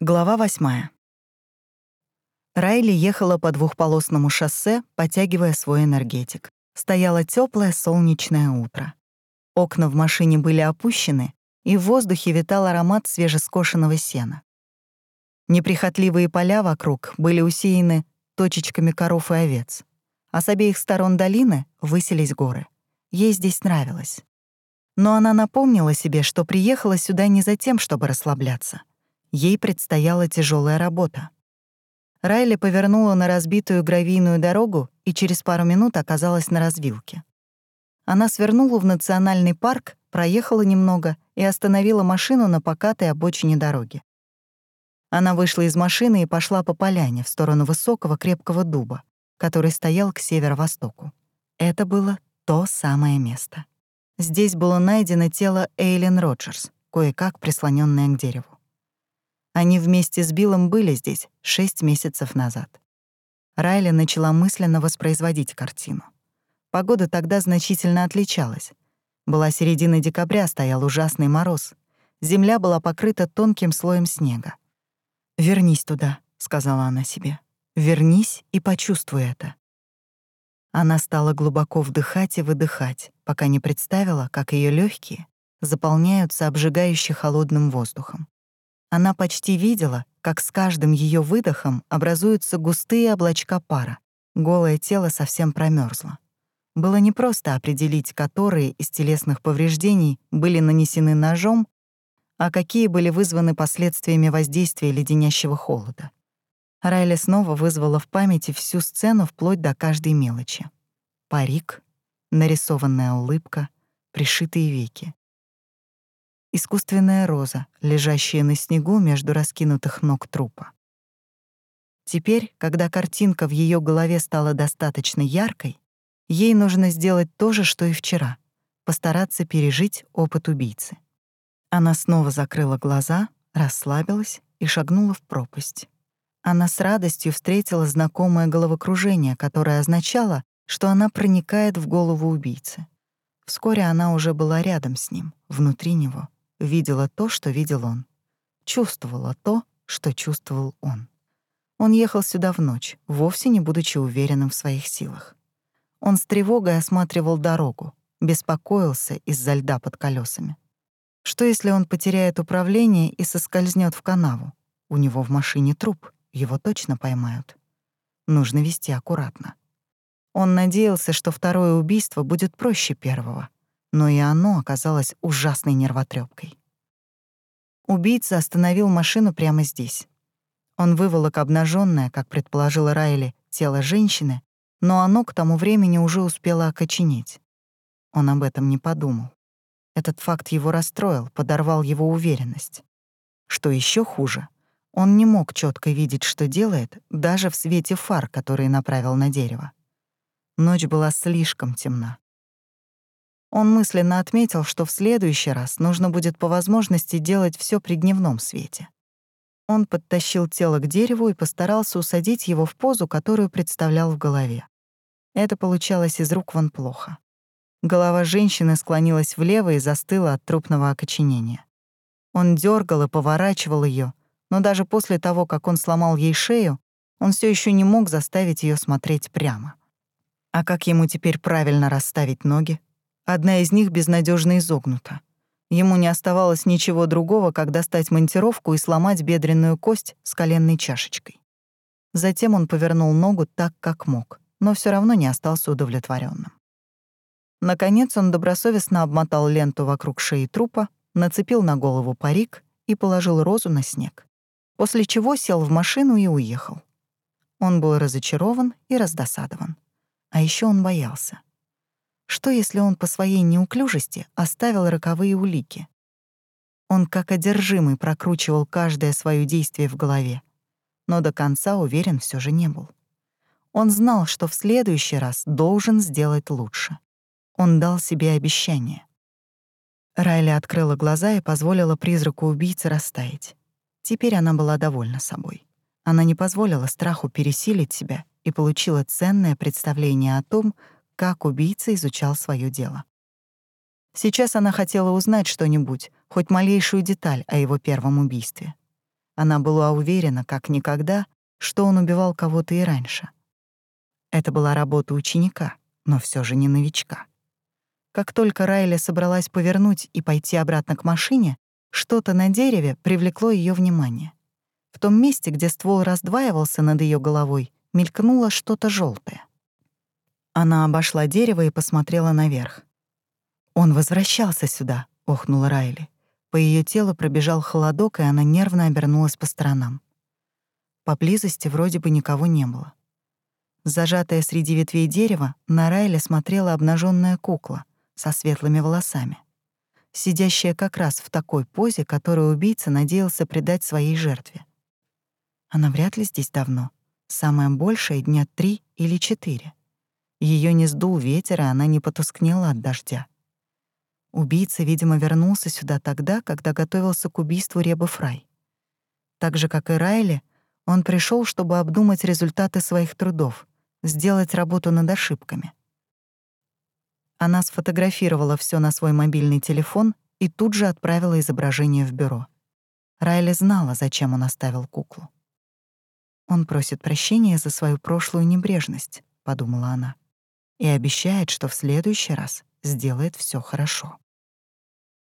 Глава восьмая. Райли ехала по двухполосному шоссе, потягивая свой энергетик. Стояло теплое солнечное утро. Окна в машине были опущены, и в воздухе витал аромат свежескошенного сена. Неприхотливые поля вокруг были усеяны точечками коров и овец, а с обеих сторон долины высились горы. Ей здесь нравилось. Но она напомнила себе, что приехала сюда не за тем, чтобы расслабляться — Ей предстояла тяжелая работа. Райли повернула на разбитую гравийную дорогу и через пару минут оказалась на развилке. Она свернула в национальный парк, проехала немного и остановила машину на покатой обочине дороги. Она вышла из машины и пошла по поляне в сторону высокого крепкого дуба, который стоял к северо-востоку. Это было то самое место. Здесь было найдено тело Эйлин Роджерс, кое-как прислоненное к дереву. Они вместе с Биллом были здесь шесть месяцев назад. Райли начала мысленно воспроизводить картину. Погода тогда значительно отличалась. Была середина декабря, стоял ужасный мороз. Земля была покрыта тонким слоем снега. «Вернись туда», — сказала она себе. «Вернись и почувствуй это». Она стала глубоко вдыхать и выдыхать, пока не представила, как ее легкие заполняются обжигающе холодным воздухом. Она почти видела, как с каждым ее выдохом образуются густые облачка пара. Голое тело совсем промерзло. Было непросто определить, которые из телесных повреждений были нанесены ножом, а какие были вызваны последствиями воздействия леденящего холода. Райли снова вызвала в памяти всю сцену вплоть до каждой мелочи. Парик, нарисованная улыбка, пришитые веки искусственная роза, лежащая на снегу между раскинутых ног трупа. Теперь, когда картинка в ее голове стала достаточно яркой, ей нужно сделать то же, что и вчера — постараться пережить опыт убийцы. Она снова закрыла глаза, расслабилась и шагнула в пропасть. Она с радостью встретила знакомое головокружение, которое означало, что она проникает в голову убийцы. Вскоре она уже была рядом с ним, внутри него видела то, что видел он. Чувствовала то, что чувствовал он. Он ехал сюда в ночь, вовсе не будучи уверенным в своих силах. Он с тревогой осматривал дорогу, беспокоился из-за льда под колесами. Что если он потеряет управление и соскользнет в канаву? У него в машине труп, его точно поймают. Нужно вести аккуратно. Он надеялся, что второе убийство будет проще первого — но и оно оказалось ужасной нервотрепкой. Убийца остановил машину прямо здесь. Он выволок обнаженное, как предположила Райли, тело женщины, но оно к тому времени уже успело окоченеть. Он об этом не подумал. Этот факт его расстроил, подорвал его уверенность. Что еще хуже, он не мог четко видеть, что делает, даже в свете фар, которые направил на дерево. Ночь была слишком темна. Он мысленно отметил, что в следующий раз нужно будет по возможности делать все при дневном свете. Он подтащил тело к дереву и постарался усадить его в позу, которую представлял в голове. Это получалось из рук вон плохо. Голова женщины склонилась влево и застыла от трупного окоченения. Он дергал и поворачивал ее, но даже после того, как он сломал ей шею, он все еще не мог заставить ее смотреть прямо. А как ему теперь правильно расставить ноги? Одна из них безнадежно изогнута. Ему не оставалось ничего другого, как достать монтировку и сломать бедренную кость с коленной чашечкой. Затем он повернул ногу так, как мог, но все равно не остался удовлетворенным. Наконец он добросовестно обмотал ленту вокруг шеи трупа, нацепил на голову парик и положил розу на снег, после чего сел в машину и уехал. Он был разочарован и раздосадован. А еще он боялся — что, если он по своей неуклюжести оставил роковые улики? Он как одержимый прокручивал каждое свое действие в голове, но до конца уверен все же не был. Он знал, что в следующий раз должен сделать лучше. Он дал себе обещание. Райли открыла глаза и позволила призраку убийцы растаять. Теперь она была довольна собой. Она не позволила страху пересилить себя и получила ценное представление о том, как убийца изучал свое дело. Сейчас она хотела узнать что-нибудь, хоть малейшую деталь о его первом убийстве. Она была уверена, как никогда, что он убивал кого-то и раньше. Это была работа ученика, но все же не новичка. Как только Райли собралась повернуть и пойти обратно к машине, что-то на дереве привлекло ее внимание. В том месте, где ствол раздваивался над ее головой, мелькнуло что-то желтое. Она обошла дерево и посмотрела наверх. «Он возвращался сюда», — охнула Райли. По ее телу пробежал холодок, и она нервно обернулась по сторонам. Поблизости вроде бы никого не было. Зажатая среди ветвей дерева, на Райли смотрела обнаженная кукла со светлыми волосами, сидящая как раз в такой позе, которую убийца надеялся придать своей жертве. Она вряд ли здесь давно. Самое большее — дня три или четыре. Ее не сдул ветер, и она не потускнела от дождя. Убийца, видимо, вернулся сюда тогда, когда готовился к убийству Ребы Фрай. Так же, как и Райли, он пришел, чтобы обдумать результаты своих трудов, сделать работу над ошибками. Она сфотографировала все на свой мобильный телефон и тут же отправила изображение в бюро. Райли знала, зачем он оставил куклу. «Он просит прощения за свою прошлую небрежность», — подумала она, «и обещает, что в следующий раз сделает все хорошо».